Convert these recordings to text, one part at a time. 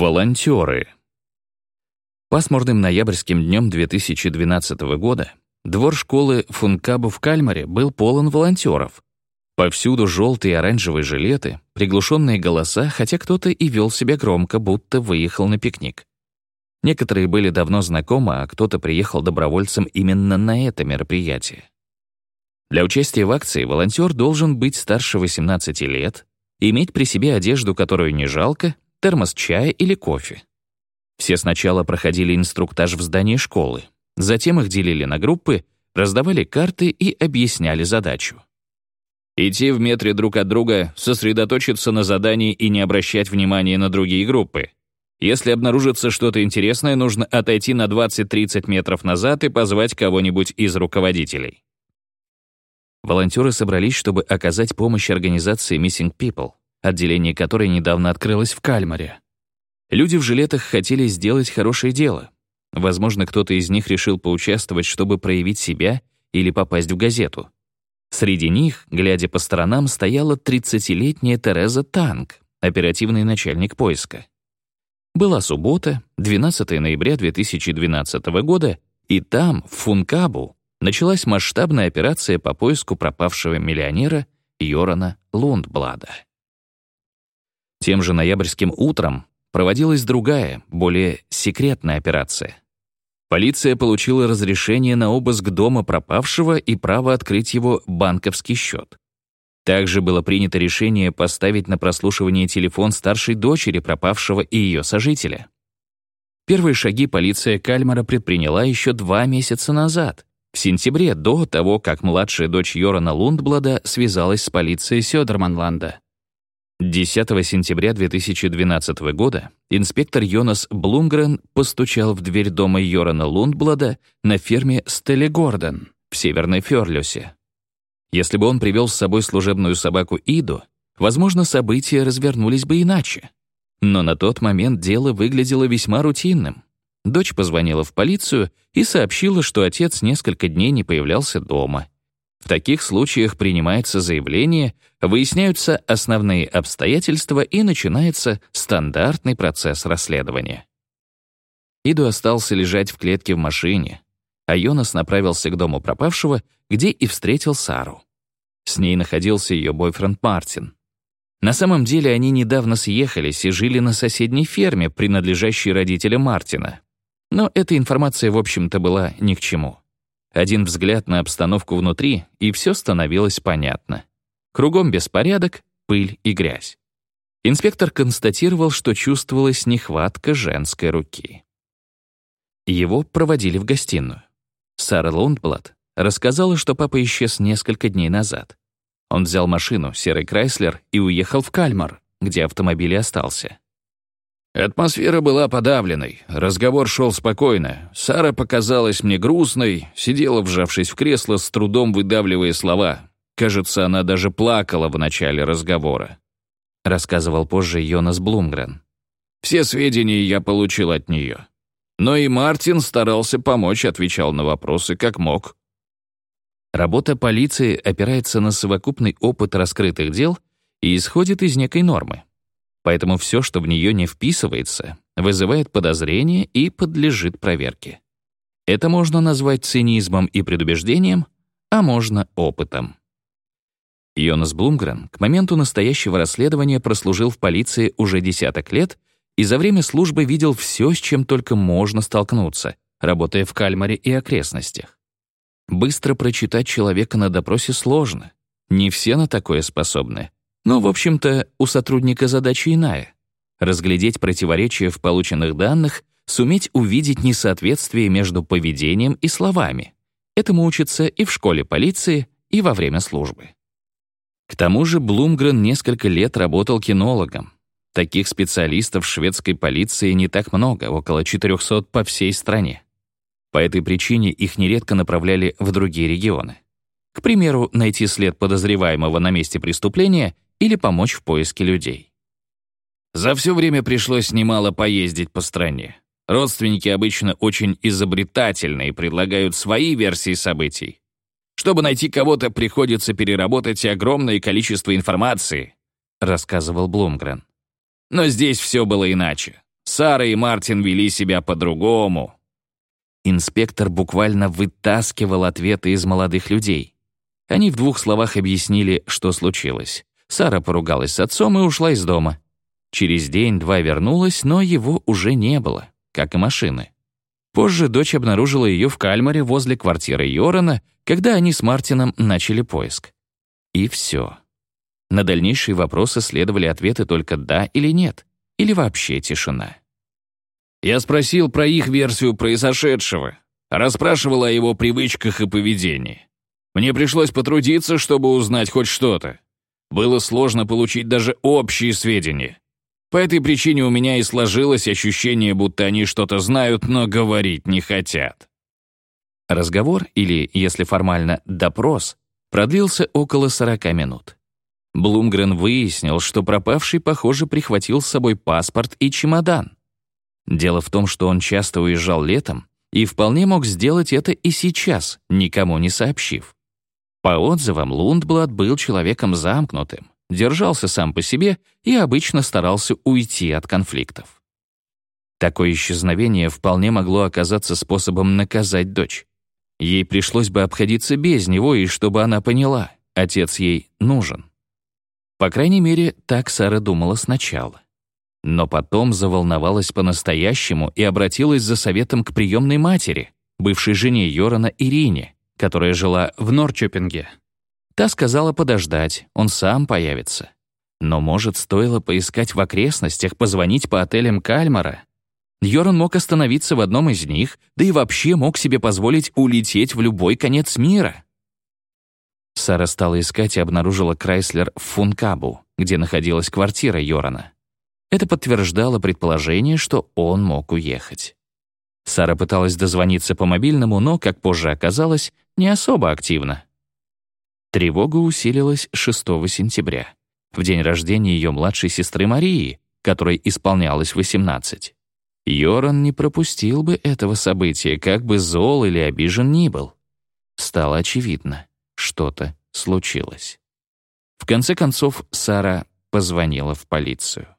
Волонтеры. Пасмурным ноябрьским днем 2012 года двор школы Функабу в Кальмаре был полон волонтеров. Повсюду желтые и оранжевые жилеты, приглушенные голоса, хотя кто-то и вел себя громко, будто выехал на пикник. Некоторые были давно знакомы, а кто-то приехал добровольцем именно на это мероприятие. Для участия в акции волонтер должен быть старше 18 лет, иметь при себе одежду, которую не жалко, термос чая или кофе. Все сначала проходили инструктаж в здании школы, затем их делили на группы, раздавали карты и объясняли задачу. Идти в метре друг от друга, сосредоточиться на задании и не обращать внимания на другие группы. Если обнаружится что-то интересное, нужно отойти на 20-30 метров назад и позвать кого-нибудь из руководителей. Волонтеры собрались, чтобы оказать помощь организации Missing People отделение которой недавно открылось в Кальмаре. Люди в жилетах хотели сделать хорошее дело. Возможно, кто-то из них решил поучаствовать, чтобы проявить себя или попасть в газету. Среди них, глядя по сторонам, стояла 30-летняя Тереза Танк, оперативный начальник поиска. Была суббота, 12 ноября 2012 года, и там, в Функабу, началась масштабная операция по поиску пропавшего миллионера Йорана Лундблада. Тем же ноябрьским утром проводилась другая, более секретная операция. Полиция получила разрешение на обыск дома пропавшего и право открыть его банковский счет. Также было принято решение поставить на прослушивание телефон старшей дочери пропавшего и ее сожителя. Первые шаги полиция Кальмара предприняла еще два месяца назад, в сентябре, до того, как младшая дочь Йорана Лундблада связалась с полицией Сёдерманланда. 10 сентября 2012 года инспектор Йонас Блумгрен постучал в дверь дома Йорана Лундблада на ферме Стелли Гордон в Северной Фёрлюсе. Если бы он привел с собой служебную собаку Иду, возможно, события развернулись бы иначе. Но на тот момент дело выглядело весьма рутинным. Дочь позвонила в полицию и сообщила, что отец несколько дней не появлялся дома — в таких случаях принимается заявление, выясняются основные обстоятельства и начинается стандартный процесс расследования. Иду остался лежать в клетке в машине, а Йонас направился к дому пропавшего, где и встретил Сару. С ней находился ее бойфренд Мартин. На самом деле они недавно съехались и жили на соседней ферме, принадлежащей родителям Мартина. Но эта информация, в общем-то, была ни к чему. Один взгляд на обстановку внутри, и все становилось понятно. Кругом беспорядок, пыль и грязь. Инспектор констатировал, что чувствовалась нехватка женской руки. Его проводили в гостиную. Сара Лундблад рассказала, что папа исчез несколько дней назад. Он взял машину, серый Крайслер, и уехал в Кальмар, где автомобиль и остался. Атмосфера была подавленной, разговор шел спокойно. Сара показалась мне грустной, сидела, вжавшись в кресло, с трудом выдавливая слова. Кажется, она даже плакала в начале разговора. Рассказывал позже Йонас Блумгрен. Все сведения я получил от нее. Но и Мартин старался помочь, отвечал на вопросы как мог. Работа полиции опирается на совокупный опыт раскрытых дел и исходит из некой нормы. Поэтому все, что в нее не вписывается, вызывает подозрение и подлежит проверке. Это можно назвать цинизмом и предубеждением, а можно опытом. Йонас Блумгрен к моменту настоящего расследования прослужил в полиции уже десяток лет и за время службы видел все, с чем только можно столкнуться, работая в Кальмаре и окрестностях. Быстро прочитать человека на допросе сложно. Не все на такое способны. Но, в общем-то, у сотрудника задача иная — разглядеть противоречия в полученных данных, суметь увидеть несоответствие между поведением и словами. Этому учатся и в школе полиции, и во время службы. К тому же Блумгрен несколько лет работал кинологом. Таких специалистов шведской полиции не так много, около 400 по всей стране. По этой причине их нередко направляли в другие регионы. К примеру, найти след подозреваемого на месте преступления или помочь в поиске людей. За все время пришлось немало поездить по стране. Родственники обычно очень изобретательны и предлагают свои версии событий. Чтобы найти кого-то, приходится переработать огромное количество информации, рассказывал Блумгрен. Но здесь все было иначе. Сара и Мартин вели себя по-другому». Инспектор буквально вытаскивал ответы из молодых людей. Они в двух словах объяснили, что случилось. Сара поругалась с отцом и ушла из дома. Через день-два вернулась, но его уже не было, как и машины. Позже дочь обнаружила ее в Кальмаре возле квартиры Йорана, когда они с Мартином начали поиск. И все. На дальнейшие вопросы следовали ответы только «да» или «нет», или вообще тишина. Я спросил про их версию произошедшего, расспрашивал о его привычках и поведении. Мне пришлось потрудиться, чтобы узнать хоть что-то. Было сложно получить даже общие сведения. По этой причине у меня и сложилось ощущение, будто они что-то знают, но говорить не хотят. Разговор, или, если формально, допрос, продлился около 40 минут. Блумгрен выяснил, что пропавший, похоже, прихватил с собой паспорт и чемодан. Дело в том, что он часто уезжал летом и вполне мог сделать это и сейчас, никому не сообщив. По отзывам, Лундблад был человеком замкнутым, держался сам по себе и обычно старался уйти от конфликтов. Такое исчезновение вполне могло оказаться способом наказать дочь. Ей пришлось бы обходиться без него, и чтобы она поняла, отец ей нужен. По крайней мере, так Сара думала сначала. Но потом заволновалась по-настоящему и обратилась за советом к приемной матери, бывшей жене Йорана Ирине, которая жила в Норчопинге. Та сказала подождать, он сам появится. Но, может, стоило поискать в окрестностях, позвонить по отелям Кальмара? Йоран мог остановиться в одном из них, да и вообще мог себе позволить улететь в любой конец мира. Сара стала искать и обнаружила Крайслер в Функабу, где находилась квартира Йорана. Это подтверждало предположение, что он мог уехать. Сара пыталась дозвониться по мобильному, но, как позже оказалось, не особо активно. Тревога усилилась 6 сентября, в день рождения ее младшей сестры Марии, которой исполнялось 18. Йоран не пропустил бы этого события, как бы зол или обижен ни был. Стало очевидно, что-то случилось. В конце концов, Сара позвонила в полицию.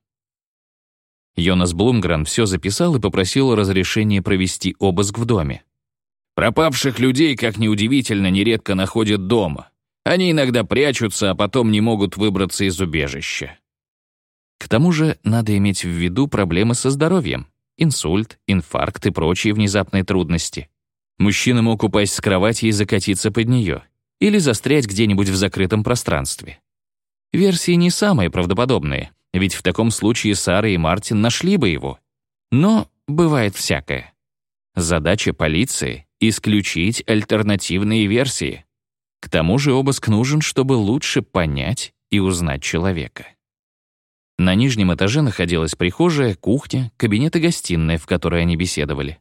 Йонас Блумгрен все записал и попросил разрешения провести обыск в доме. «Пропавших людей, как неудивительно, нередко находят дома. Они иногда прячутся, а потом не могут выбраться из убежища». К тому же надо иметь в виду проблемы со здоровьем. Инсульт, инфаркт и прочие внезапные трудности. Мужчина мог упасть с кровати и закатиться под нее. Или застрять где-нибудь в закрытом пространстве. Версии не самые правдоподобные — ведь в таком случае Сара и Мартин нашли бы его. Но бывает всякое. Задача полиции — исключить альтернативные версии. К тому же обыск нужен, чтобы лучше понять и узнать человека. На нижнем этаже находилась прихожая, кухня, кабинет и гостиная, в которой они беседовали.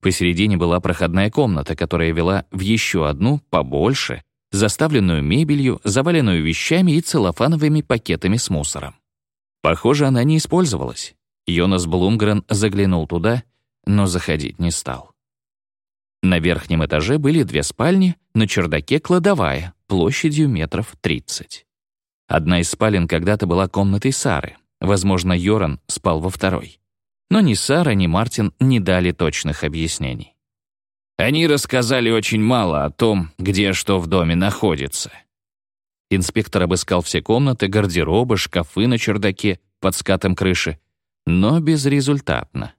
Посередине была проходная комната, которая вела в еще одну, побольше, заставленную мебелью, заваленную вещами и целлофановыми пакетами с мусором. Похоже, она не использовалась. Йонас Блумгрен заглянул туда, но заходить не стал. На верхнем этаже были две спальни, на чердаке кладовая, площадью метров 30. Одна из спален когда-то была комнатой Сары. Возможно, Йоран спал во второй. Но ни Сара, ни Мартин не дали точных объяснений. Они рассказали очень мало о том, где что в доме находится. Инспектор обыскал все комнаты, гардеробы, шкафы на чердаке, под скатом крыши, но безрезультатно.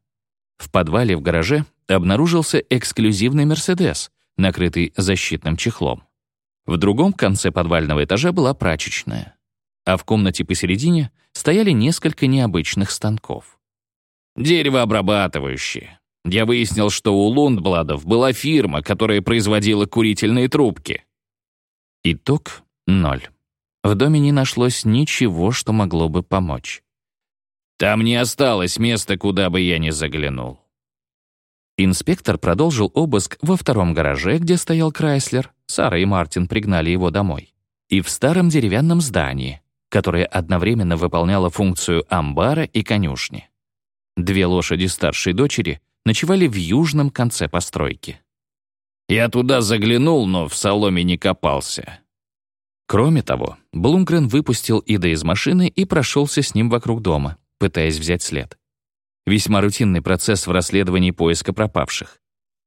В подвале в гараже обнаружился эксклюзивный «Мерседес», накрытый защитным чехлом. В другом конце подвального этажа была прачечная, а в комнате посередине стояли несколько необычных станков. Деревообрабатывающие. Я выяснил, что у Лундбладов была фирма, которая производила курительные трубки. Итог Ноль. В доме не нашлось ничего, что могло бы помочь. Там не осталось места, куда бы я ни заглянул. Инспектор продолжил обыск во втором гараже, где стоял Крайслер. Сара и Мартин пригнали его домой. И в старом деревянном здании, которое одновременно выполняло функцию амбара и конюшни. Две лошади старшей дочери ночевали в южном конце постройки. Я туда заглянул, но в соломе не копался. Кроме того, Блумкрен выпустил Ида из машины и прошелся с ним вокруг дома, пытаясь взять след. Весьма рутинный процесс в расследовании поиска пропавших.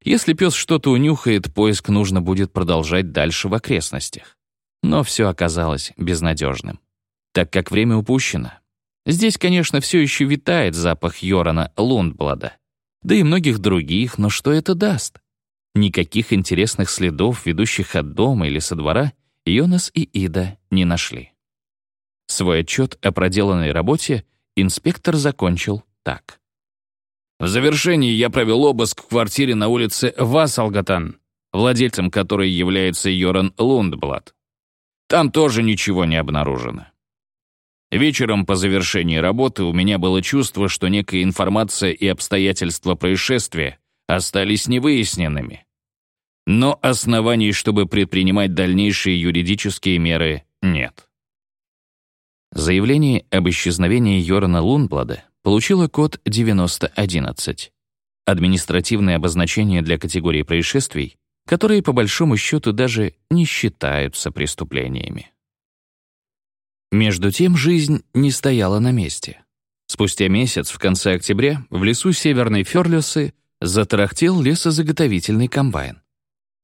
Если пес что-то унюхает, поиск нужно будет продолжать дальше в окрестностях. Но все оказалось безнадежным. Так как время упущено. Здесь, конечно, все еще витает запах Йорана Лундблада. Да и многих других, но что это даст? Никаких интересных следов, ведущих от дома или со двора, Йонас и Ида не нашли. Свой отчет о проделанной работе инспектор закончил так. В завершении я провел обыск в квартире на улице Вассалгатан, владельцем которой является Йоран Лундблад. Там тоже ничего не обнаружено. Вечером по завершении работы у меня было чувство, что некая информация и обстоятельства происшествия остались невыясненными. Но оснований, чтобы предпринимать дальнейшие юридические меры, нет. Заявление об исчезновении Йорана Лунблада получило код 9011. Административное обозначение для категории происшествий, которые по большому счету даже не считаются преступлениями. Между тем жизнь не стояла на месте. Спустя месяц, в конце октября, в лесу Северной Ферлюсы затарахтел лесозаготовительный комбайн.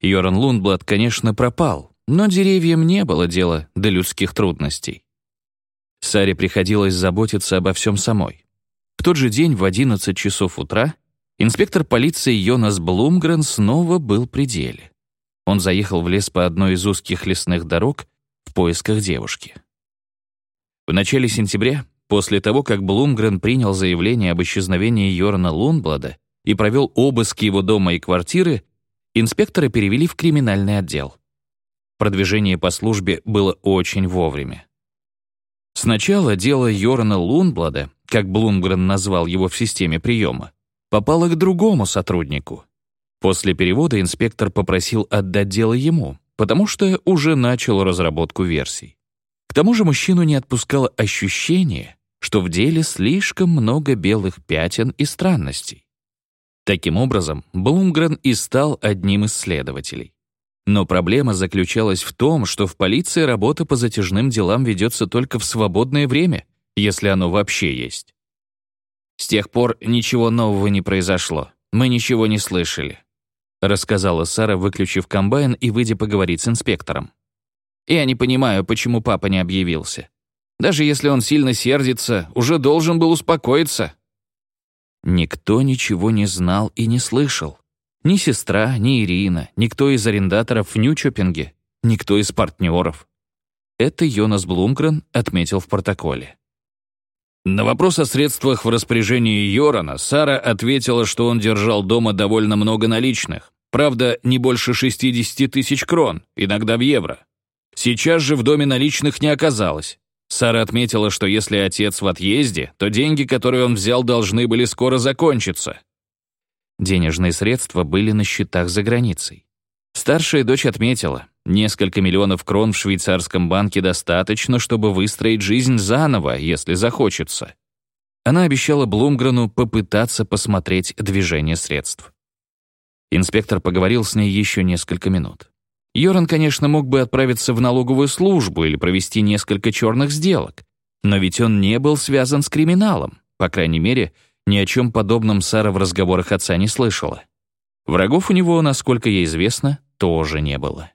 Йоран Лундблад, конечно, пропал, но деревьям не было дела до людских трудностей. Саре приходилось заботиться обо всем самой. В тот же день в 11 часов утра инспектор полиции Йонас Блумгрен снова был при деле. Он заехал в лес по одной из узких лесных дорог в поисках девушки. В начале сентября, после того, как Блумгрен принял заявление об исчезновении Йорна Лунблада и провел обыск его дома и квартиры, инспектора перевели в криминальный отдел. Продвижение по службе было очень вовремя. Сначала дело Йорна Лунблада, как Блумгрен назвал его в системе приема, попало к другому сотруднику. После перевода инспектор попросил отдать дело ему, потому что уже начал разработку версий. К тому же мужчину не отпускало ощущение, что в деле слишком много белых пятен и странностей. Таким образом, Блумгрен и стал одним из следователей. Но проблема заключалась в том, что в полиции работа по затяжным делам ведется только в свободное время, если оно вообще есть. «С тех пор ничего нового не произошло. Мы ничего не слышали», рассказала Сара, выключив комбайн и выйдя поговорить с инспектором. Я не понимаю, почему папа не объявился. Даже если он сильно сердится, уже должен был успокоиться. Никто ничего не знал и не слышал. Ни сестра, ни Ирина, никто из арендаторов в Нью-Чоппинге, никто из партнеров. Это Йонас Блумкрен отметил в протоколе. На вопрос о средствах в распоряжении Йорана Сара ответила, что он держал дома довольно много наличных. Правда, не больше 60 тысяч крон, иногда в евро. Сейчас же в доме наличных не оказалось. Сара отметила, что если отец в отъезде, то деньги, которые он взял, должны были скоро закончиться. Денежные средства были на счетах за границей. Старшая дочь отметила, несколько миллионов крон в швейцарском банке достаточно, чтобы выстроить жизнь заново, если захочется. Она обещала Блумгрену попытаться посмотреть движение средств. Инспектор поговорил с ней еще несколько минут. Йоран, конечно, мог бы отправиться в налоговую службу или провести несколько черных сделок, но ведь он не был связан с криминалом, по крайней мере, ни о чем подобном Сара в разговорах отца не слышала. Врагов у него, насколько ей известно, тоже не было.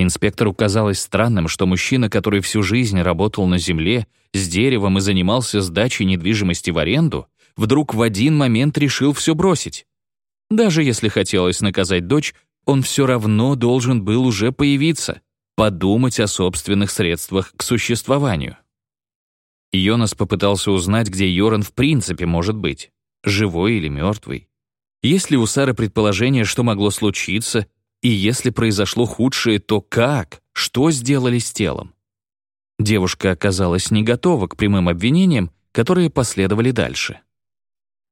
Инспектору казалось странным, что мужчина, который всю жизнь работал на земле, с деревом и занимался сдачей недвижимости в аренду, вдруг в один момент решил все бросить. Даже если хотелось наказать дочь, он все равно должен был уже появиться, подумать о собственных средствах к существованию. Йонас попытался узнать, где Йоран в принципе может быть, живой или мертвый. Есть ли у Сары предположение, что могло случиться, и если произошло худшее, то как, что сделали с телом? Девушка оказалась не готова к прямым обвинениям, которые последовали дальше.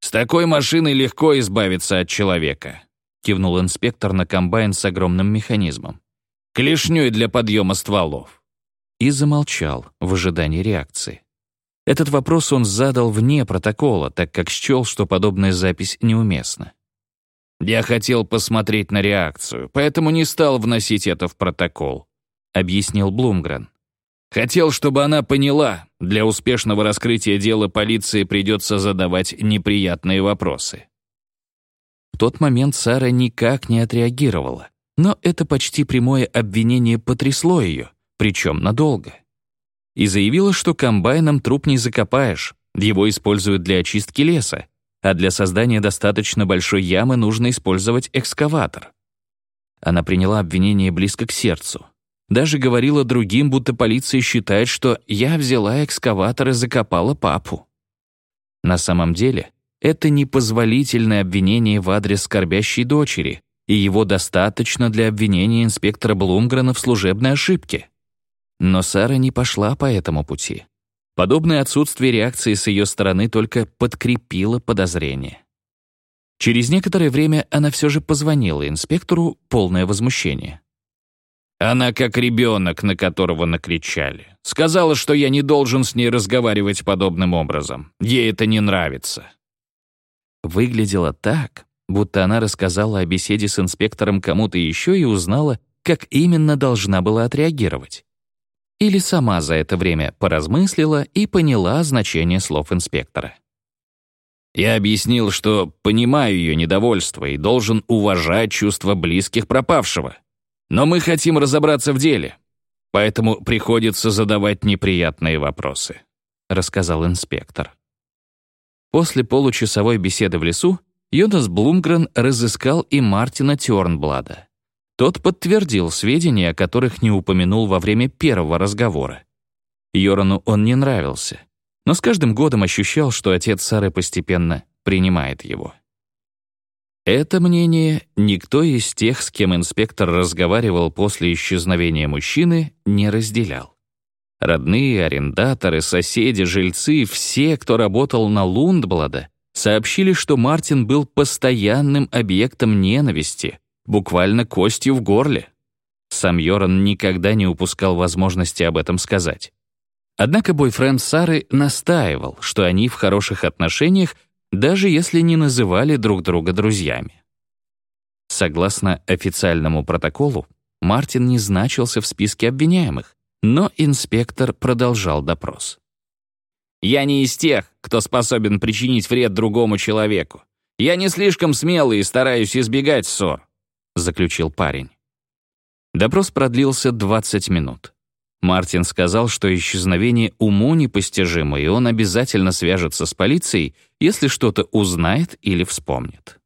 «С такой машиной легко избавиться от человека», кивнул инспектор на комбайн с огромным механизмом. «Клешнёй для подъема стволов». И замолчал в ожидании реакции. Этот вопрос он задал вне протокола, так как счел, что подобная запись неуместна. «Я хотел посмотреть на реакцию, поэтому не стал вносить это в протокол», — объяснил Блумгрен. Хотел, чтобы она поняла, для успешного раскрытия дела полиции придется задавать неприятные вопросы. В тот момент Сара никак не отреагировала, но это почти прямое обвинение потрясло ее, причем надолго. И заявила, что комбайном труп не закопаешь, его используют для очистки леса, а для создания достаточно большой ямы нужно использовать экскаватор. Она приняла обвинение близко к сердцу. Даже говорила другим, будто полиция считает, что я взяла экскаватор и закопала папу. На самом деле, это непозволительное обвинение в адрес скорбящей дочери, и его достаточно для обвинения инспектора Блумгрена в служебной ошибке. Но Сара не пошла по этому пути. Подобное отсутствие реакции с ее стороны только подкрепило подозрение. Через некоторое время она все же позвонила инспектору, полное возмущение. Она как ребенок, на которого накричали. Сказала, что я не должен с ней разговаривать подобным образом. Ей это не нравится. Выглядело так, будто она рассказала о беседе с инспектором кому-то еще и узнала, как именно должна была отреагировать. Или сама за это время поразмыслила и поняла значение слов инспектора. Я объяснил, что понимаю ее недовольство и должен уважать чувства близких пропавшего. Но мы хотим разобраться в деле, поэтому приходится задавать неприятные вопросы», — рассказал инспектор. После получасовой беседы в лесу Йонас Блумгрен разыскал и Мартина Тёрнблада. Тот подтвердил сведения, о которых не упомянул во время первого разговора. Йорану он не нравился но с каждым годом ощущал, что отец Сары постепенно принимает его. Это мнение никто из тех, с кем инспектор разговаривал после исчезновения мужчины, не разделял. Родные, арендаторы, соседи, жильцы, все, кто работал на Лундблада, сообщили, что Мартин был постоянным объектом ненависти, буквально костью в горле. Сам Йоран никогда не упускал возможности об этом сказать. Однако бойфренд Сары настаивал, что они в хороших отношениях, даже если не называли друг друга друзьями. Согласно официальному протоколу, Мартин не значился в списке обвиняемых, но инспектор продолжал допрос. «Я не из тех, кто способен причинить вред другому человеку. Я не слишком смелый и стараюсь избегать ссор», — заключил парень. Допрос продлился 20 минут. Мартин сказал, что исчезновение уму непостижимо, и он обязательно свяжется с полицией, если что-то узнает или вспомнит.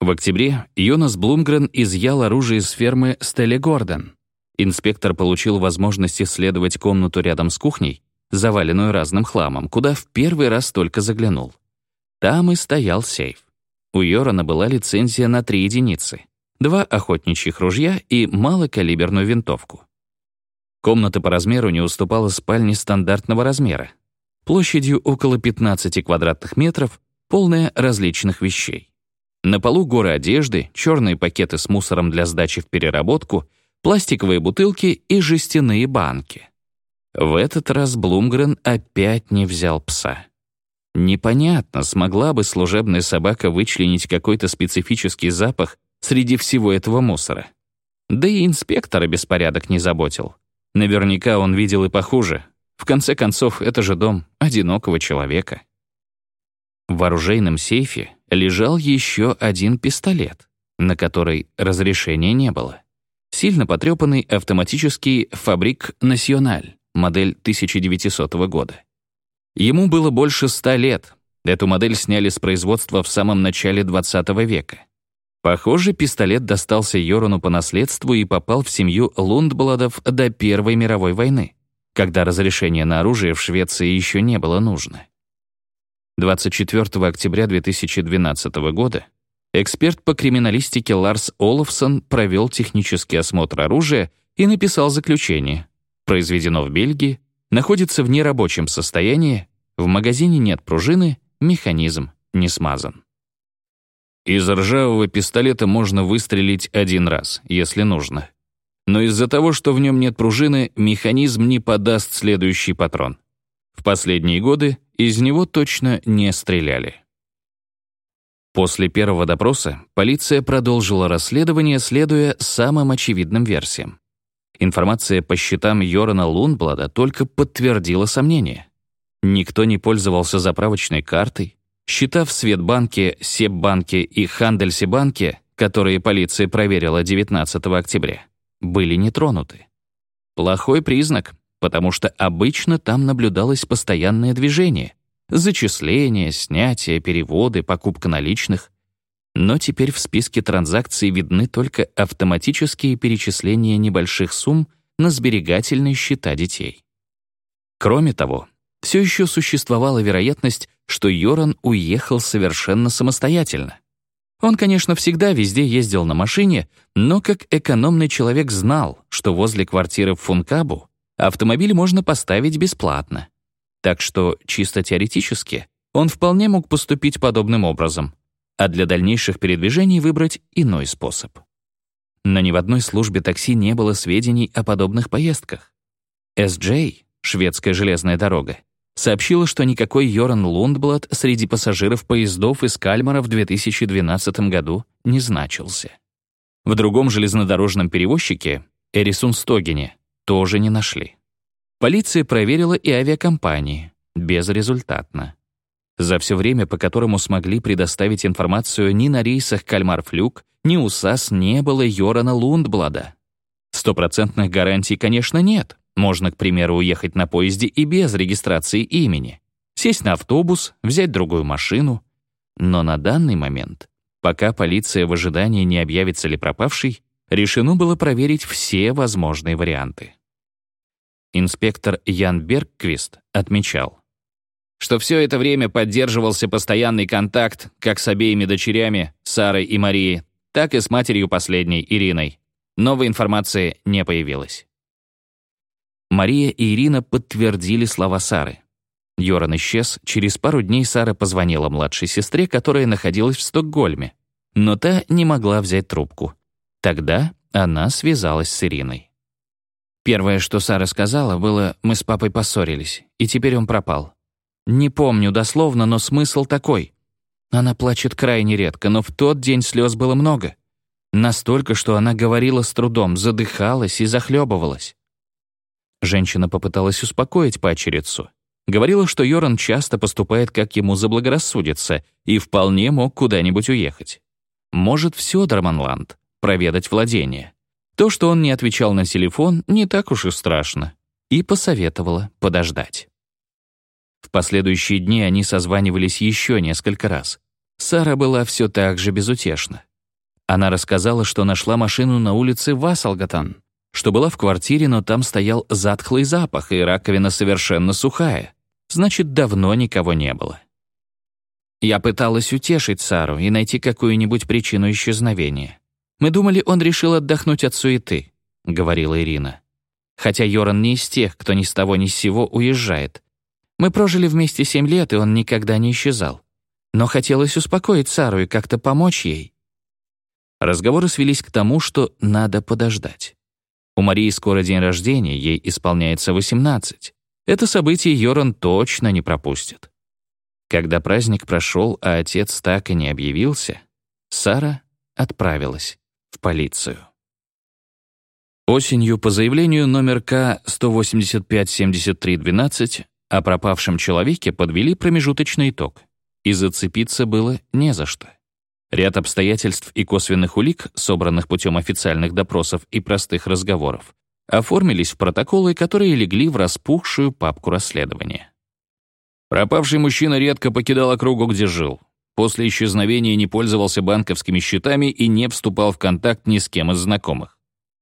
В октябре Йонас Блумгрен изъял оружие из фермы Стелли Гордон. Инспектор получил возможность исследовать комнату рядом с кухней, заваленную разным хламом, куда в первый раз только заглянул. Там и стоял сейф. У Йорана была лицензия на три единицы, два охотничьих ружья и малокалиберную винтовку. Комната по размеру не уступала спальне стандартного размера. Площадью около 15 квадратных метров, полная различных вещей. На полу горы одежды, черные пакеты с мусором для сдачи в переработку, пластиковые бутылки и жестяные банки. В этот раз Блумгрен опять не взял пса. Непонятно, смогла бы служебная собака вычленить какой-то специфический запах среди всего этого мусора. Да и инспектора беспорядок не заботил. Наверняка он видел и похуже. В конце концов, это же дом одинокого человека. В оружейном сейфе лежал еще один пистолет, на который разрешения не было. Сильно потрепанный автоматический «Фабрик Националь», модель 1900 года. Ему было больше ста лет. Эту модель сняли с производства в самом начале 20 века. Похоже, пистолет достался Йорану по наследству и попал в семью Лундбладов до Первой мировой войны, когда разрешение на оружие в Швеции еще не было нужно. 24 октября 2012 года эксперт по криминалистике Ларс Олафсон провел технический осмотр оружия и написал заключение. Произведено в Бельгии, находится в нерабочем состоянии, в магазине нет пружины, механизм не смазан. Из ржавого пистолета можно выстрелить один раз, если нужно. Но из-за того, что в нем нет пружины, механизм не подаст следующий патрон. В последние годы из него точно не стреляли. После первого допроса полиция продолжила расследование, следуя самым очевидным версиям. Информация по счетам Йорана Лунблада только подтвердила сомнения. Никто не пользовался заправочной картой. Счета в Светбанке, Себбанке и Хандельсибанке, которые полиция проверила 19 октября, были не тронуты. Плохой признак, потому что обычно там наблюдалось постоянное движение — зачисления, снятия, переводы, покупка наличных. Но теперь в списке транзакций видны только автоматические перечисления небольших сумм на сберегательные счета детей. Кроме того, все еще существовала вероятность, что Йоран уехал совершенно самостоятельно. Он, конечно, всегда везде ездил на машине, но как экономный человек знал, что возле квартиры в Функабу автомобиль можно поставить бесплатно. Так что, чисто теоретически, он вполне мог поступить подобным образом, а для дальнейших передвижений выбрать иной способ. Но ни в одной службе такси не было сведений о подобных поездках. SJ, шведская железная дорога, сообщила, что никакой Йоран Лундблад среди пассажиров поездов из Кальмара в 2012 году не значился. В другом железнодорожном перевозчике, Эрисунстогене, тоже не нашли. Полиция проверила и авиакомпании, безрезультатно. За все время, по которому смогли предоставить информацию ни на рейсах Кальмар-Флюк, ни у САС не было Йорана Лундблада. Стопроцентных гарантий, конечно, нет. Можно, к примеру, уехать на поезде и без регистрации имени, сесть на автобус, взять другую машину. Но на данный момент, пока полиция в ожидании не объявится ли пропавший, решено было проверить все возможные варианты. Инспектор Ян Бергквист отмечал, что все это время поддерживался постоянный контакт как с обеими дочерями, Сарой и Марией, так и с матерью последней, Ириной. Новой информации не появилось. Мария и Ирина подтвердили слова Сары. Йоран исчез, через пару дней Сара позвонила младшей сестре, которая находилась в Стокгольме, но та не могла взять трубку. Тогда она связалась с Ириной. Первое, что Сара сказала, было «мы с папой поссорились, и теперь он пропал». Не помню дословно, но смысл такой. Она плачет крайне редко, но в тот день слез было много. Настолько, что она говорила с трудом, задыхалась и захлебывалась. Женщина попыталась успокоить падчерицу. Говорила, что Йоран часто поступает, как ему заблагорассудится, и вполне мог куда-нибудь уехать. Может, в Сёдерманланд, проведать владение. То, что он не отвечал на телефон, не так уж и страшно. И посоветовала подождать. В последующие дни они созванивались еще несколько раз. Сара была все так же безутешна. Она рассказала, что нашла машину на улице Вассалгатан, что была в квартире, но там стоял затхлый запах, и раковина совершенно сухая. Значит, давно никого не было. Я пыталась утешить Сару и найти какую-нибудь причину исчезновения. Мы думали, он решил отдохнуть от суеты, — говорила Ирина. Хотя Йоран не из тех, кто ни с того ни с сего уезжает. Мы прожили вместе семь лет, и он никогда не исчезал. Но хотелось успокоить Сару и как-то помочь ей. Разговоры свелись к тому, что надо подождать. У Марии скоро день рождения, ей исполняется 18. Это событие Йоран точно не пропустит. Когда праздник прошел, а отец так и не объявился, Сара отправилась в полицию. Осенью по заявлению номер К-185-7312 о пропавшем человеке подвели промежуточный итог, и зацепиться было не за что. Ряд обстоятельств и косвенных улик, собранных путем официальных допросов и простых разговоров, оформились в протоколы, которые легли в распухшую папку расследования. Пропавший мужчина редко покидал округу, где жил. После исчезновения не пользовался банковскими счетами и не вступал в контакт ни с кем из знакомых.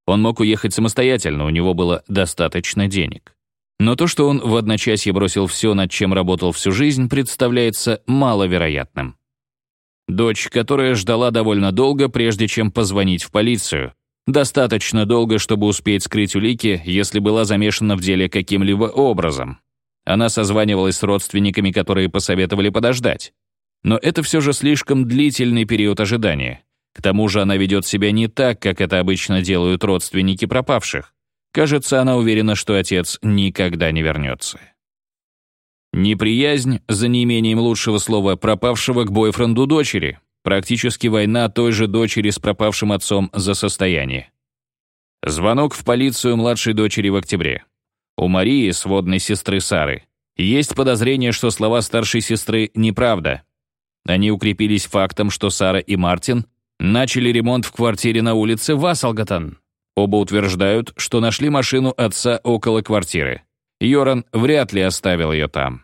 Он мог уехать самостоятельно, у него было достаточно денег. Но то, что он в одночасье бросил все, над чем работал всю жизнь, представляется маловероятным. Дочь, которая ждала довольно долго, прежде чем позвонить в полицию. Достаточно долго, чтобы успеть скрыть улики, если была замешана в деле каким-либо образом. Она созванивалась с родственниками, которые посоветовали подождать. Но это все же слишком длительный период ожидания. К тому же она ведет себя не так, как это обычно делают родственники пропавших. Кажется, она уверена, что отец никогда не вернется. Неприязнь, за неимением лучшего слова, пропавшего к бойфренду дочери. Практически война той же дочери с пропавшим отцом за состояние. Звонок в полицию младшей дочери в октябре. У Марии, сводной сестры Сары, есть подозрение, что слова старшей сестры неправда. Они укрепились фактом, что Сара и Мартин начали ремонт в квартире на улице Вассалгатон. Оба утверждают, что нашли машину отца около квартиры. Йоран вряд ли оставил ее там.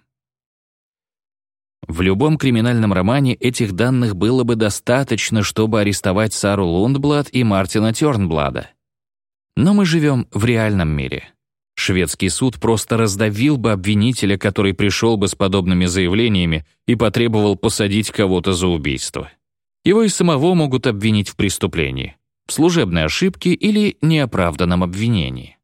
В любом криминальном романе этих данных было бы достаточно, чтобы арестовать Сару Лундблад и Мартина Тёрнблада. Но мы живем в реальном мире. Шведский суд просто раздавил бы обвинителя, который пришел бы с подобными заявлениями и потребовал посадить кого-то за убийство. Его и самого могут обвинить в преступлении, служебной ошибке или неоправданном обвинении.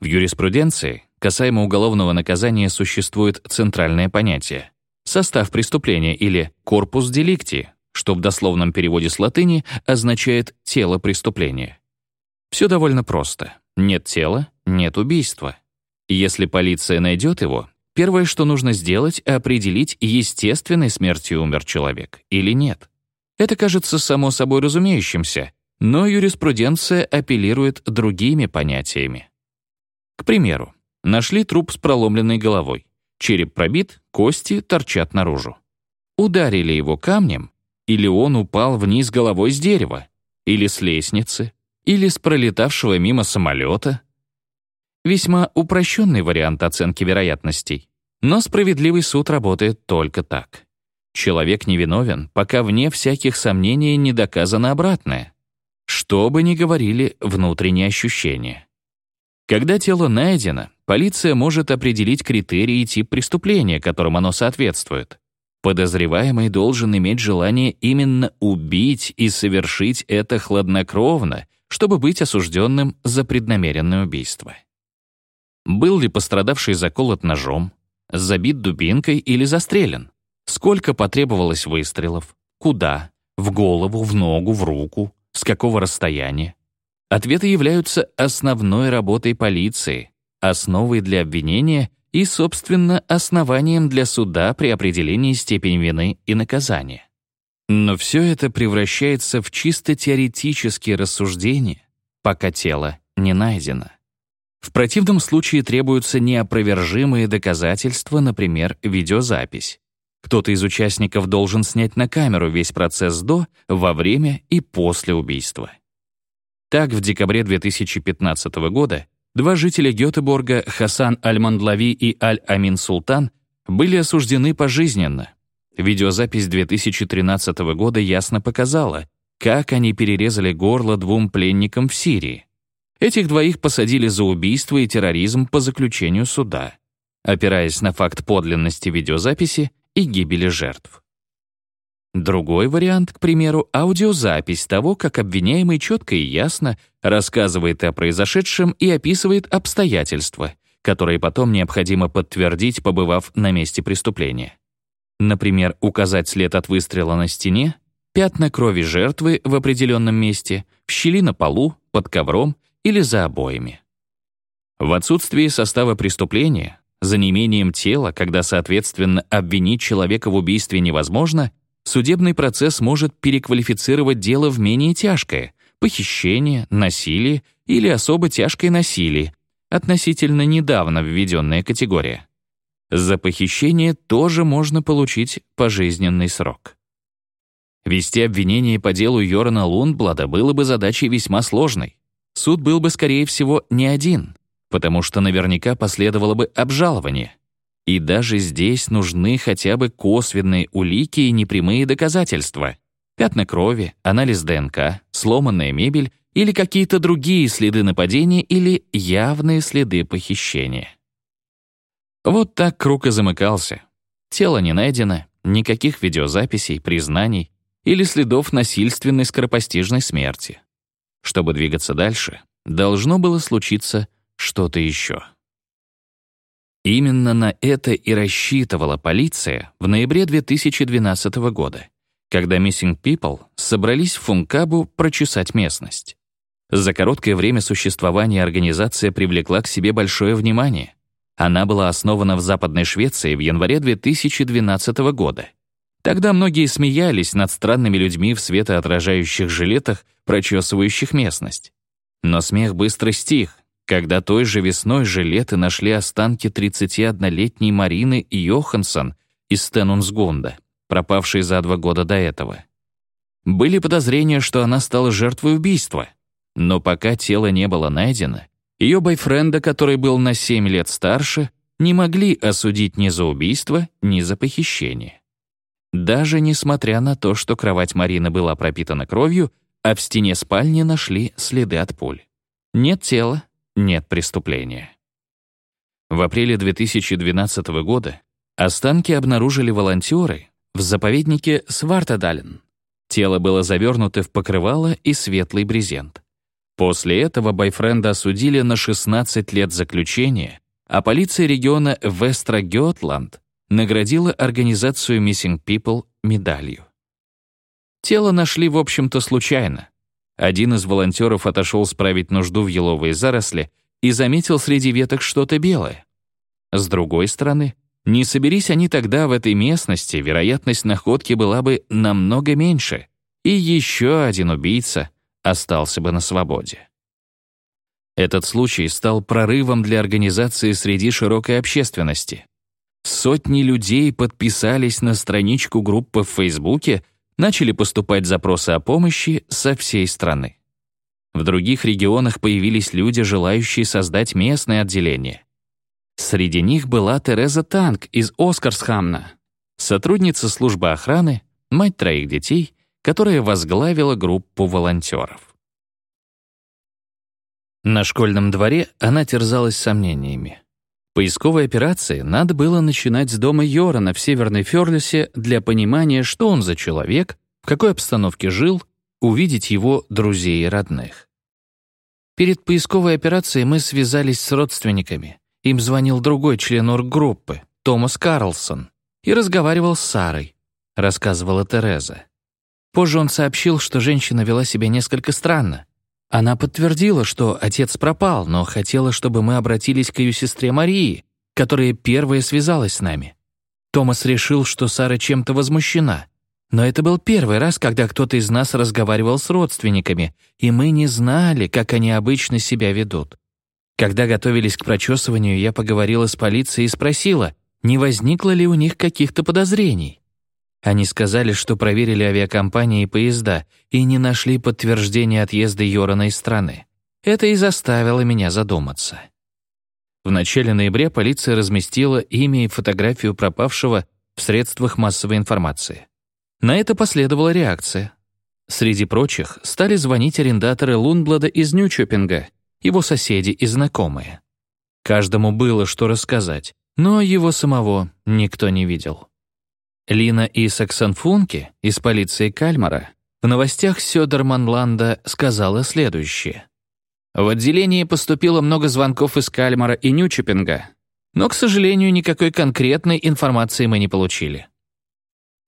В юриспруденции касаемо уголовного наказания существует центральное понятие Состав преступления или «корпус деликти», что в дословном переводе с латыни означает «тело преступления». Все довольно просто. Нет тела — нет убийства. Если полиция найдет его, первое, что нужно сделать, определить, естественной смертью умер человек или нет. Это кажется само собой разумеющимся, но юриспруденция апеллирует другими понятиями. К примеру, нашли труп с проломленной головой. Череп пробит, кости торчат наружу. Ударили его камнем, или он упал вниз головой с дерева, или с лестницы, или с пролетавшего мимо самолета. Весьма упрощенный вариант оценки вероятностей, но справедливый суд работает только так. Человек невиновен, пока вне всяких сомнений не доказано обратное. Что бы ни говорили внутренние ощущения. Когда тело найдено, полиция может определить критерии и тип преступления, которым оно соответствует. Подозреваемый должен иметь желание именно убить и совершить это хладнокровно, чтобы быть осужденным за преднамеренное убийство. Был ли пострадавший заколот ножом, забит дубинкой или застрелен? Сколько потребовалось выстрелов? Куда? В голову, в ногу, в руку? С какого расстояния? Ответы являются основной работой полиции, основой для обвинения и, собственно, основанием для суда при определении степени вины и наказания. Но все это превращается в чисто теоретические рассуждения, пока тело не найдено. В противном случае требуются неопровержимые доказательства, например, видеозапись. Кто-то из участников должен снять на камеру весь процесс до, во время и после убийства. Так, в декабре 2015 года два жителя Гетеборга, Хасан Аль-Мандлави и Аль-Амин Султан, были осуждены пожизненно. Видеозапись 2013 года ясно показала, как они перерезали горло двум пленникам в Сирии. Этих двоих посадили за убийство и терроризм по заключению суда, опираясь на факт подлинности видеозаписи и гибели жертв. Другой вариант, к примеру, аудиозапись того, как обвиняемый четко и ясно рассказывает о произошедшем и описывает обстоятельства, которые потом необходимо подтвердить, побывав на месте преступления. Например, указать след от выстрела на стене, пятна крови жертвы в определенном месте, в щели на полу, под ковром или за обоями. В отсутствии состава преступления, за неимением тела, когда, соответственно, обвинить человека в убийстве невозможно — судебный процесс может переквалифицировать дело в менее тяжкое — похищение, насилие или особо тяжкое насилие, относительно недавно введенная категория. За похищение тоже можно получить пожизненный срок. Вести обвинение по делу Йорана Лундблада было бы задачей весьма сложной. Суд был бы, скорее всего, не один, потому что наверняка последовало бы обжалование — и даже здесь нужны хотя бы косвенные улики и непрямые доказательства. Пятна крови, анализ ДНК, сломанная мебель или какие-то другие следы нападения или явные следы похищения. Вот так круг и замыкался. Тело не найдено, никаких видеозаписей, признаний или следов насильственной скоропостижной смерти. Чтобы двигаться дальше, должно было случиться что-то еще. Именно на это и рассчитывала полиция в ноябре 2012 года, когда Missing People собрались в Функабу прочесать местность. За короткое время существования организация привлекла к себе большое внимание. Она была основана в Западной Швеции в январе 2012 года. Тогда многие смеялись над странными людьми в светоотражающих жилетах, прочесывающих местность. Но смех быстро стих, когда той же весной жилеты нашли останки 31-летней Марины Йоханссон из Стенунсгунда, пропавшей за два года до этого. Были подозрения, что она стала жертвой убийства, но пока тело не было найдено, ее бойфренда, который был на 7 лет старше, не могли осудить ни за убийство, ни за похищение. Даже несмотря на то, что кровать Марины была пропитана кровью, а в стене спальни нашли следы от пуль. Нет тела, нет преступления. В апреле 2012 года останки обнаружили волонтеры в заповеднике Свартадален. Тело было завернуто в покрывало и светлый брезент. После этого бойфренда осудили на 16 лет заключения, а полиция региона Вестра-Гетланд наградила организацию Missing People медалью. Тело нашли, в общем-то, случайно. Один из волонтеров отошел справить нужду в еловые заросли и заметил среди веток что-то белое. С другой стороны, не соберись они тогда в этой местности, вероятность находки была бы намного меньше, и еще один убийца остался бы на свободе. Этот случай стал прорывом для организации среди широкой общественности. Сотни людей подписались на страничку группы в Фейсбуке, начали поступать запросы о помощи со всей страны. В других регионах появились люди, желающие создать местное отделение. Среди них была Тереза Танк из Оскарсхамна, сотрудница службы охраны, мать троих детей, которая возглавила группу волонтеров. На школьном дворе она терзалась сомнениями. Поисковой операции надо было начинать с дома Йорана в Северной Фёрлюсе для понимания, что он за человек, в какой обстановке жил, увидеть его друзей и родных. Перед поисковой операцией мы связались с родственниками. Им звонил другой член орггруппы, Томас Карлсон, и разговаривал с Сарой, рассказывала Тереза. Позже он сообщил, что женщина вела себя несколько странно. Она подтвердила, что отец пропал, но хотела, чтобы мы обратились к ее сестре Марии, которая первая связалась с нами. Томас решил, что Сара чем-то возмущена. Но это был первый раз, когда кто-то из нас разговаривал с родственниками, и мы не знали, как они обычно себя ведут. Когда готовились к прочесыванию, я поговорила с полицией и спросила, не возникло ли у них каких-то подозрений. Они сказали, что проверили авиакомпании и поезда и не нашли подтверждения отъезда Йорана из страны. Это и заставило меня задуматься. В начале ноября полиция разместила имя и фотографию пропавшего в средствах массовой информации. На это последовала реакция. Среди прочих стали звонить арендаторы Лунблада из Ньючопинга, его соседи и знакомые. Каждому было что рассказать, но его самого никто не видел. Лина и из полиции Кальмара в новостях Сёдерманланда сказала следующее. В отделении поступило много звонков из Кальмара и Нючепинга, но, к сожалению, никакой конкретной информации мы не получили.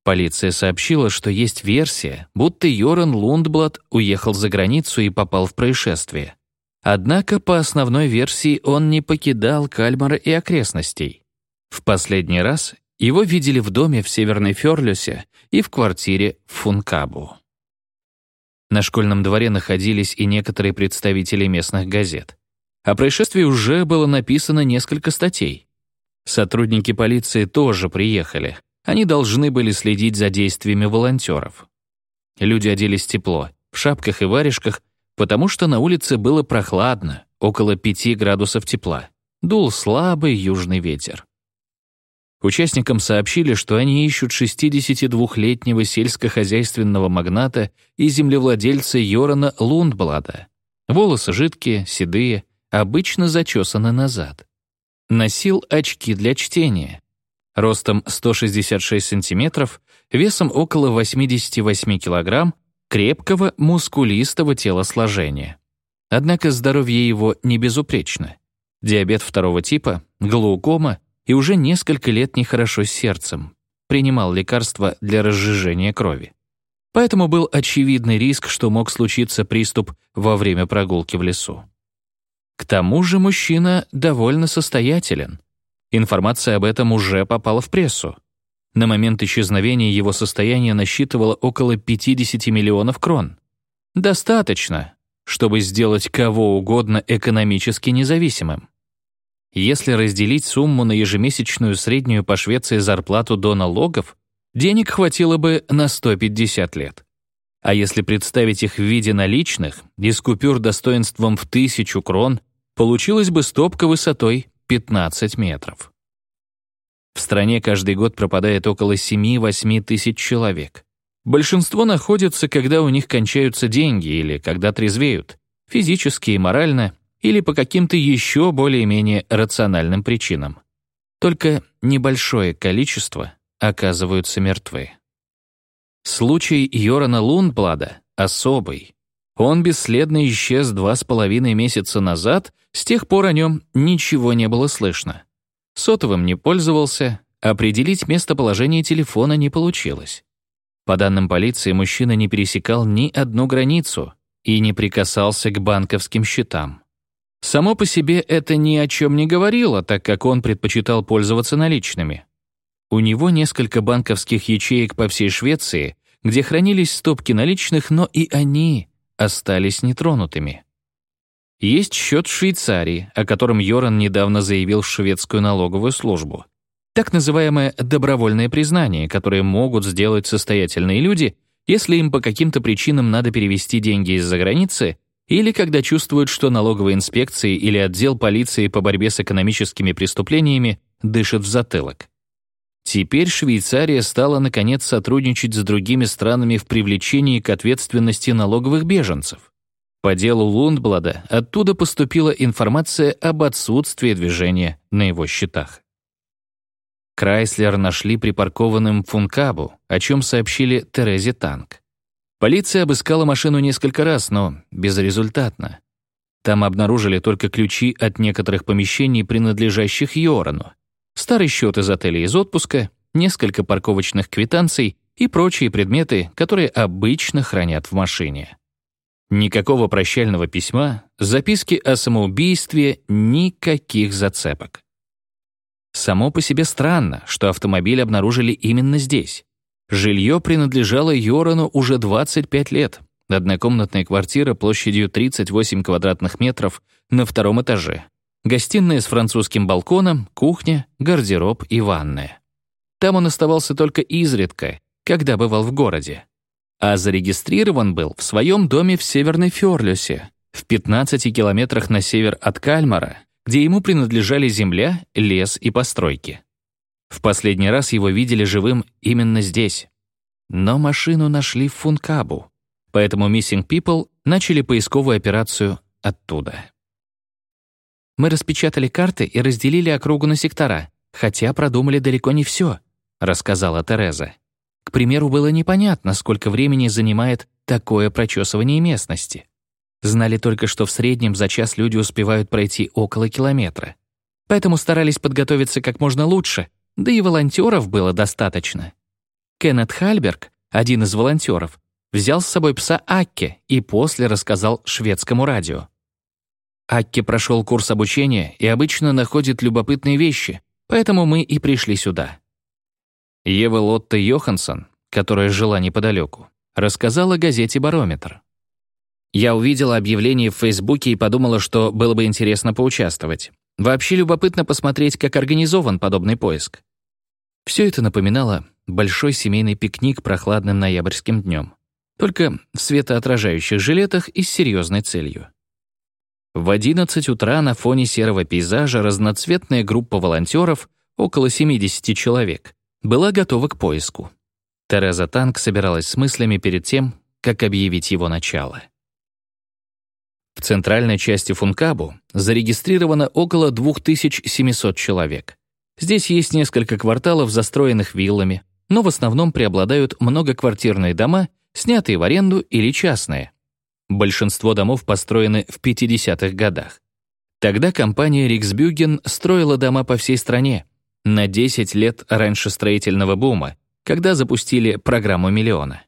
Полиция сообщила, что есть версия, будто Йоран Лундблад уехал за границу и попал в происшествие. Однако, по основной версии, он не покидал Кальмара и окрестностей. В последний раз его видели в доме в Северной Фёрлюсе и в квартире в Функабу. На школьном дворе находились и некоторые представители местных газет. О происшествии уже было написано несколько статей. Сотрудники полиции тоже приехали. Они должны были следить за действиями волонтеров. Люди оделись тепло, в шапках и варежках, потому что на улице было прохладно, около 5 градусов тепла. Дул слабый южный ветер. Участникам сообщили, что они ищут 62-летнего сельскохозяйственного магната и землевладельца Йорана Лундблада. Волосы жидкие, седые, обычно зачесаны назад. Носил очки для чтения. Ростом 166 сантиметров, весом около 88 килограмм, крепкого, мускулистого телосложения. Однако здоровье его не безупречно. Диабет второго типа, глаукома и уже несколько лет нехорошо с сердцем. Принимал лекарства для разжижения крови. Поэтому был очевидный риск, что мог случиться приступ во время прогулки в лесу. К тому же мужчина довольно состоятелен. Информация об этом уже попала в прессу. На момент исчезновения его состояние насчитывало около 50 миллионов крон. Достаточно, чтобы сделать кого угодно экономически независимым. Если разделить сумму на ежемесячную среднюю по Швеции зарплату до налогов, денег хватило бы на 150 лет. А если представить их в виде наличных, из купюр достоинством в тысячу крон, получилась бы стопка высотой 15 метров. В стране каждый год пропадает около 7-8 тысяч человек. Большинство находятся, когда у них кончаются деньги или когда трезвеют, физически и морально, или по каким-то еще более-менее рациональным причинам. Только небольшое количество оказываются мертвы. Случай Йорана Лундблада особый. Он бесследно исчез два с половиной месяца назад, с тех пор о нем ничего не было слышно. Сотовым не пользовался, определить местоположение телефона не получилось. По данным полиции, мужчина не пересекал ни одну границу и не прикасался к банковским счетам. Само по себе это ни о чем не говорило, так как он предпочитал пользоваться наличными. У него несколько банковских ячеек по всей Швеции, где хранились стопки наличных, но и они остались нетронутыми. Есть счет в Швейцарии, о котором Йоран недавно заявил в шведскую налоговую службу. Так называемое добровольное признание, которое могут сделать состоятельные люди, если им по каким-то причинам надо перевести деньги из-за границы или когда чувствуют, что налоговая инспекция или отдел полиции по борьбе с экономическими преступлениями дышит в затылок. Теперь Швейцария стала, наконец, сотрудничать с другими странами в привлечении к ответственности налоговых беженцев. По делу Лундблада оттуда поступила информация об отсутствии движения на его счетах. Крайслер нашли припаркованным в Функабу, о чем сообщили Терезе Танк. Полиция обыскала машину несколько раз, но безрезультатно. Там обнаружили только ключи от некоторых помещений, принадлежащих Йорану, старый счет из отеля из отпуска, несколько парковочных квитанций и прочие предметы, которые обычно хранят в машине. Никакого прощального письма, записки о самоубийстве, никаких зацепок. Само по себе странно, что автомобиль обнаружили именно здесь. Жилье принадлежало Йорану уже 25 лет. Однокомнатная квартира площадью 38 квадратных метров на втором этаже. Гостиная с французским балконом, кухня, гардероб и ванная. Там он оставался только изредка, когда бывал в городе. А зарегистрирован был в своем доме в Северной Фёрлюсе, в 15 километрах на север от Кальмара, где ему принадлежали земля, лес и постройки. В последний раз его видели живым именно здесь. Но машину нашли в Функабу, поэтому Missing People начали поисковую операцию оттуда. «Мы распечатали карты и разделили округу на сектора, хотя продумали далеко не все», — рассказала Тереза. К примеру, было непонятно, сколько времени занимает такое прочесывание местности. Знали только, что в среднем за час люди успевают пройти около километра. Поэтому старались подготовиться как можно лучше, да и волонтеров было достаточно. Кеннет Хальберг, один из волонтеров, взял с собой пса Акке и после рассказал шведскому радио. Акке прошел курс обучения и обычно находит любопытные вещи, поэтому мы и пришли сюда. Ева Лотта Йоханссон, которая жила неподалеку, рассказала газете «Барометр». Я увидела объявление в Фейсбуке и подумала, что было бы интересно поучаствовать. Вообще любопытно посмотреть, как организован подобный поиск. Все это напоминало большой семейный пикник прохладным ноябрьским днем, только в светоотражающих жилетах и с серьезной целью. В 11 утра на фоне серого пейзажа разноцветная группа волонтеров, около 70 человек, была готова к поиску. Тереза Танк собиралась с мыслями перед тем, как объявить его начало. В центральной части Функабу зарегистрировано около 2700 человек. Здесь есть несколько кварталов, застроенных виллами, но в основном преобладают многоквартирные дома, снятые в аренду или частные. Большинство домов построены в 50-х годах. Тогда компания Риксбюген строила дома по всей стране, на 10 лет раньше строительного бума, когда запустили программу «Миллиона».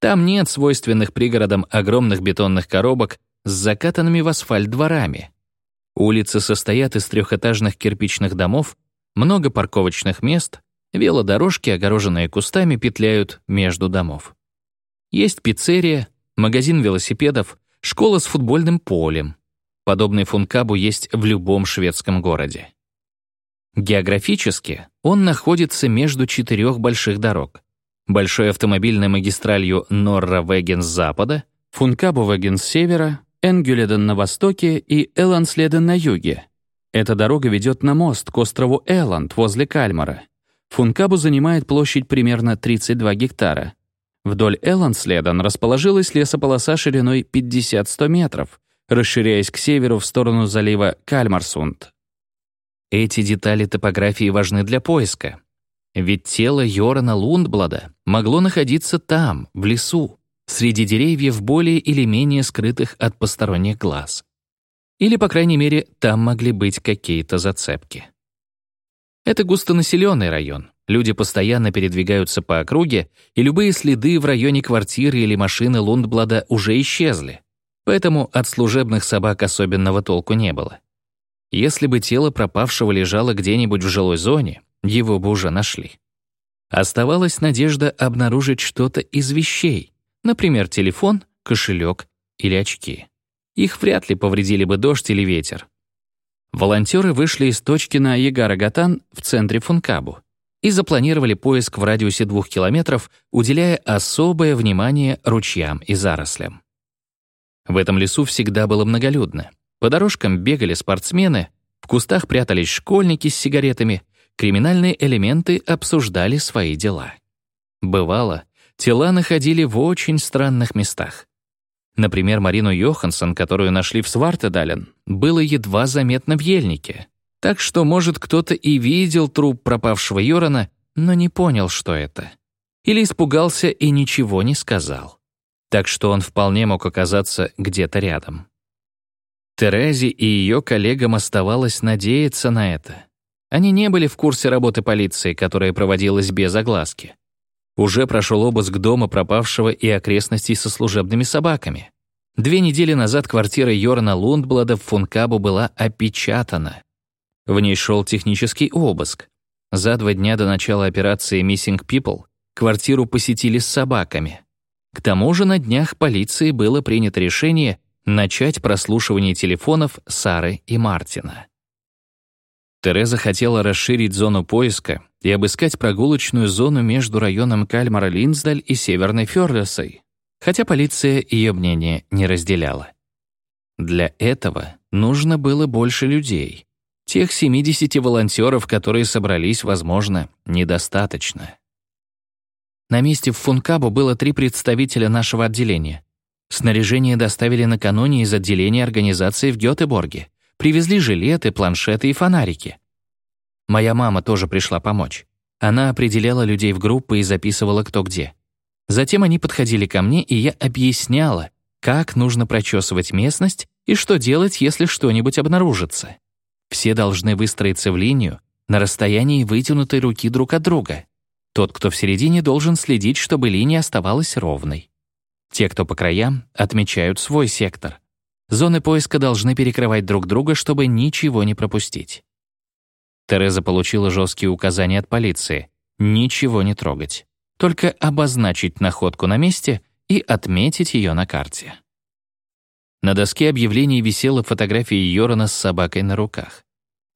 Там нет свойственных пригородам огромных бетонных коробок с закатанными в асфальт дворами. Улицы состоят из трехэтажных кирпичных домов, много парковочных мест, велодорожки, огороженные кустами, петляют между домов. Есть пиццерия, магазин велосипедов, школа с футбольным полем. Подобный функабу есть в любом шведском городе. Географически он находится между четырех больших дорог. Большой автомобильной магистралью Норра-Веген с запада, Функабу-Веген с севера, Энгюледен на востоке и Эландследен на юге. Эта дорога ведет на мост к острову Эланд возле Кальмара. Функабу занимает площадь примерно 32 гектара. Вдоль Эландследен расположилась лесополоса шириной 50-100 метров, расширяясь к северу в сторону залива Кальмарсунд. Эти детали топографии важны для поиска. Ведь тело Йорана Лундблада могло находиться там, в лесу, среди деревьев более или менее скрытых от посторонних глаз. Или, по крайней мере, там могли быть какие-то зацепки. Это густонаселенный район. Люди постоянно передвигаются по округе, и любые следы в районе квартиры или машины Лундблада уже исчезли. Поэтому от служебных собак особенного толку не было. Если бы тело пропавшего лежало где-нибудь в жилой зоне, его бы уже нашли. Оставалась надежда обнаружить что-то из вещей, например, телефон, кошелек или очки. Их вряд ли повредили бы дождь или ветер. Волонтеры вышли из точки на Егара-Гатан в центре Функабу и запланировали поиск в радиусе двух километров, уделяя особое внимание ручьям и зарослям. В этом лесу всегда было многолюдно. По дорожкам бегали спортсмены, в кустах прятались школьники с сигаретами, криминальные элементы обсуждали свои дела. Бывало, тела находили в очень странных местах. Например, Марину Йоханссон, которую нашли в Свартедален, было едва заметно в ельнике. Так что, может, кто-то и видел труп пропавшего Йорана, но не понял, что это. Или испугался и ничего не сказал. Так что он вполне мог оказаться где-то рядом. Терезе и ее коллегам оставалось надеяться на это. Они не были в курсе работы полиции, которая проводилась без огласки. Уже прошел обыск дома пропавшего и окрестностей со служебными собаками. Две недели назад квартира Йорна Лундблада в Функабу была опечатана. В ней шел технический обыск. За два дня до начала операции Missing People квартиру посетили с собаками. К тому же на днях полиции было принято решение начать прослушивание телефонов Сары и Мартина. Тереза хотела расширить зону поиска и обыскать прогулочную зону между районом Кальмара-Линсдаль и Северной Фёрлесой, хотя полиция ее мнение не разделяла. Для этого нужно было больше людей. Тех 70 волонтеров, которые собрались, возможно, недостаточно. На месте в Функабу было три представителя нашего отделения. Снаряжение доставили накануне из отделения организации в Гётеборге. Привезли жилеты, планшеты и фонарики. Моя мама тоже пришла помочь. Она определяла людей в группы и записывала кто где. Затем они подходили ко мне, и я объясняла, как нужно прочесывать местность и что делать, если что-нибудь обнаружится. Все должны выстроиться в линию на расстоянии вытянутой руки друг от друга. Тот, кто в середине, должен следить, чтобы линия оставалась ровной. Те, кто по краям, отмечают свой сектор. Зоны поиска должны перекрывать друг друга, чтобы ничего не пропустить. Тереза получила жесткие указания от полиции — ничего не трогать, только обозначить находку на месте и отметить ее на карте. На доске объявлений висела фотография Йорана с собакой на руках.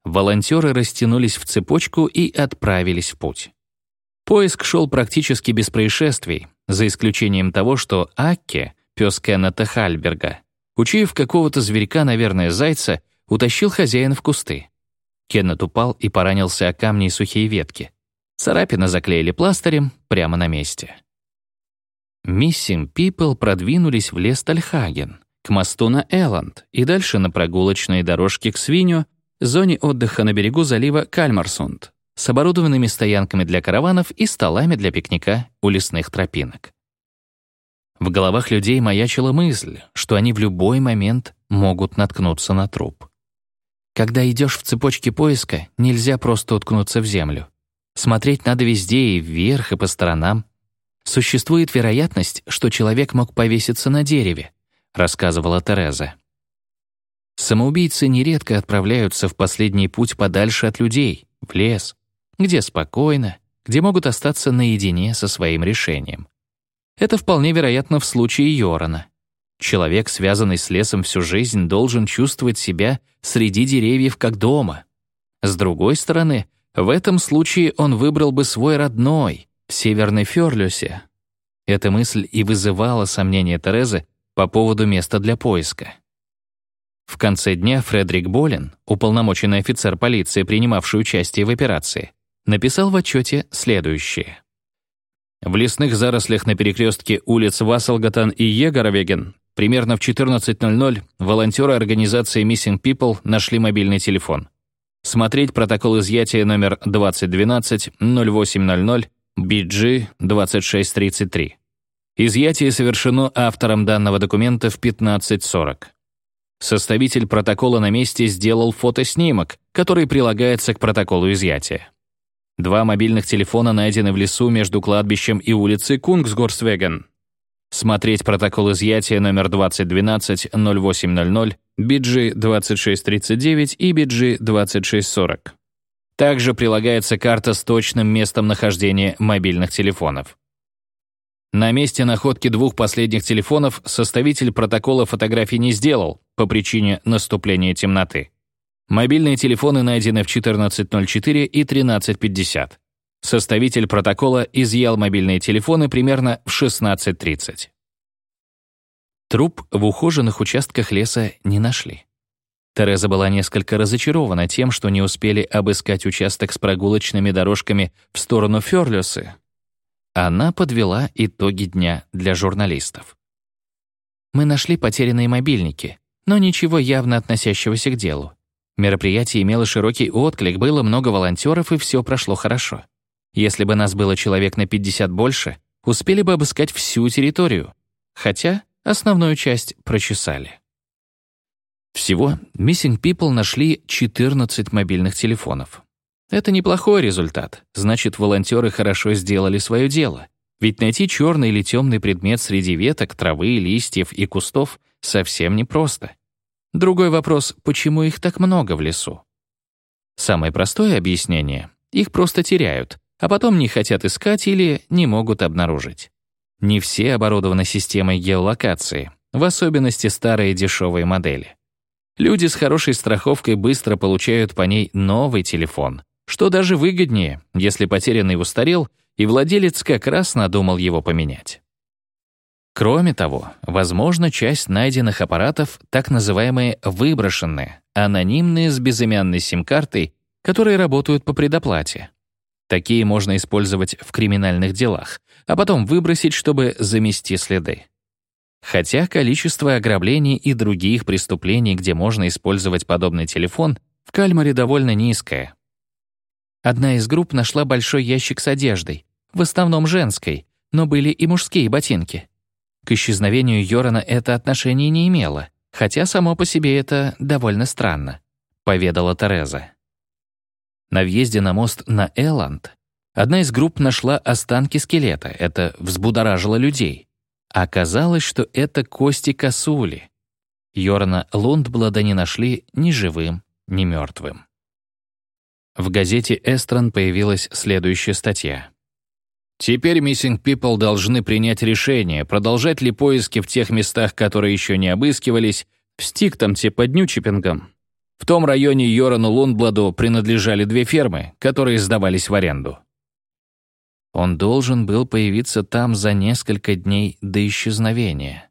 Волонтеры растянулись в цепочку и отправились в путь. Поиск шел практически без происшествий, за исключением того, что Акке, пес Кеннета Хальберга, учуяв какого-то зверька, наверное, зайца, утащил хозяина в кусты. Кеннет упал и поранился о камни и сухие ветки. Царапины заклеили пластырем прямо на месте. Миссим Пипл продвинулись в лес Тальхаген, к мосту на Элланд и дальше на прогулочные дорожки к Свиню, зоне отдыха на берегу залива Кальмарсунд, с оборудованными стоянками для караванов и столами для пикника у лесных тропинок. В головах людей маячила мысль, что они в любой момент могут наткнуться на труп. Когда идешь в цепочке поиска, нельзя просто уткнуться в землю. Смотреть надо везде, и вверх, и по сторонам. Существует вероятность, что человек мог повеситься на дереве, рассказывала Тереза. Самоубийцы нередко отправляются в последний путь подальше от людей, в лес, где спокойно, где могут остаться наедине со своим решением. Это вполне вероятно в случае Йорана. Человек, связанный с лесом всю жизнь, должен чувствовать себя среди деревьев как дома. С другой стороны, в этом случае он выбрал бы свой родной, в Северной Фёрлюсе. Эта мысль и вызывала сомнения Терезы по поводу места для поиска. В конце дня Фредерик Болин, уполномоченный офицер полиции, принимавший участие в операции, написал в отчете следующее. В лесных зарослях на перекрестке улиц Васселгатан и Егоровеген примерно в 14.00 волонтеры организации Missing People нашли мобильный телефон. Смотреть протокол изъятия номер 2012 0800 BG 2633. Изъятие совершено автором данного документа в 15.40. Составитель протокола на месте сделал фотоснимок, который прилагается к протоколу изъятия. Два мобильных телефона найдены в лесу между кладбищем и улицей Кунгсгорсвеген. Смотреть протокол изъятия номер 2012 0800 BG 2639 и BG 2640. Также прилагается карта с точным местом нахождения мобильных телефонов. На месте находки двух последних телефонов составитель протокола фотографий не сделал по причине наступления темноты. Мобильные телефоны найдены в 14.04 и 13.50. Составитель протокола изъял мобильные телефоны примерно в 16.30. Труп в ухоженных участках леса не нашли. Тереза была несколько разочарована тем, что не успели обыскать участок с прогулочными дорожками в сторону Фёрлюсы. Она подвела итоги дня для журналистов. Мы нашли потерянные мобильники, но ничего явно относящегося к делу. Мероприятие имело широкий отклик, было много волонтеров, и все прошло хорошо. Если бы нас было человек на 50 больше, успели бы обыскать всю территорию. Хотя основную часть прочесали. Всего Missing People нашли 14 мобильных телефонов. Это неплохой результат. Значит, волонтеры хорошо сделали свое дело. Ведь найти черный или темный предмет среди веток, травы, листьев и кустов совсем непросто. Другой вопрос, почему их так много в лесу? Самое простое объяснение — их просто теряют, а потом не хотят искать или не могут обнаружить. Не все оборудованы системой геолокации, в особенности старые дешевые модели. Люди с хорошей страховкой быстро получают по ней новый телефон, что даже выгоднее, если потерянный устарел, и владелец как раз надумал его поменять. Кроме того, возможно, часть найденных аппаратов так называемые выброшенные, анонимные с безымянной сим-картой, которые работают по предоплате. Такие можно использовать в криминальных делах, а потом выбросить, чтобы замести следы. Хотя количество ограблений и других преступлений, где можно использовать подобный телефон, в Кальмаре довольно низкое. Одна из групп нашла большой ящик с одеждой, в основном женской, но были и мужские ботинки. К исчезновению Йорана это отношение не имело, хотя само по себе это довольно странно, поведала Тереза. На въезде на мост на Эланд одна из групп нашла останки скелета, это взбудоражило людей. Оказалось, что это кости косули. Йорна Лундблада не нашли ни живым, ни мертвым. В газете «Эстрон» появилась следующая статья. Теперь Missing People должны принять решение, продолжать ли поиски в тех местах, которые еще не обыскивались, в Стиктомте под Ньючипингом. В том районе Йорану Лундбладу принадлежали две фермы, которые сдавались в аренду. Он должен был появиться там за несколько дней до исчезновения.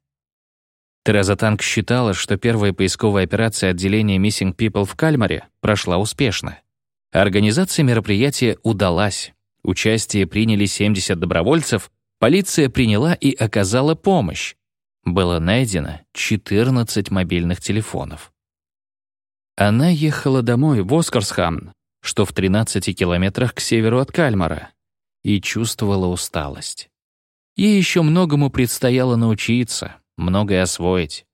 Тереза Танк считала, что первая поисковая операция отделения Missing People в Кальмаре прошла успешно. Организация мероприятия удалась. Участие приняли 70 добровольцев, полиция приняла и оказала помощь. Было найдено 14 мобильных телефонов. Она ехала домой в Оскарсхамн, что в 13 километрах к северу от Кальмара, и чувствовала усталость. Ей еще многому предстояло научиться, многое освоить.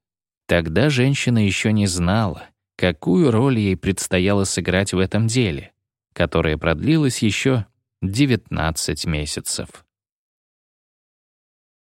Тогда женщина еще не знала, какую роль ей предстояло сыграть в этом деле, которое продлилось еще 19 месяцев.